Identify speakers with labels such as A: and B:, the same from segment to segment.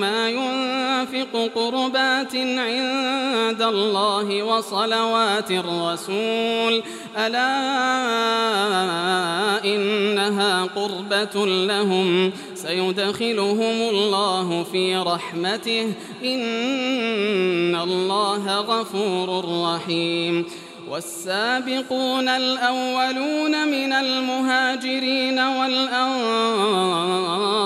A: ما ينفق قربات عند الله وصلوات الرسول. ألا إنها قربة لهم. سيدخلهم الله في رحمته. إن الله غفور رحيم. والسابقون الأولون من المهاجرين والأنصار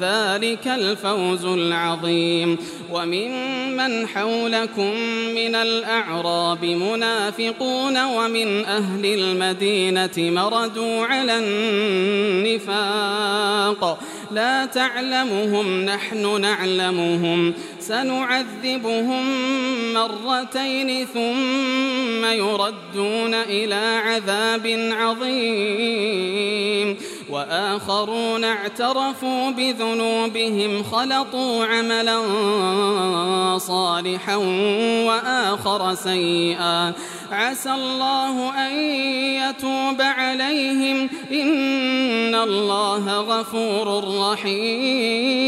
A: ذلك الفوز العظيم. وممن حولكم من الأعراب منافقون ومن أهل المدينة مردوا على النفاق. لا تعلمهم نحن نعلمهم. سنعذبهم مرتين ثم يردون إلى عذاب عظيم. وآخرون اعترفوا بذنوبهم خلطوا عملا صالحا وآخر سيئا. عسى الله أن يتوب عليهم إن الله غفور رحيم.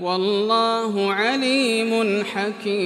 A: والله عليم حكيم.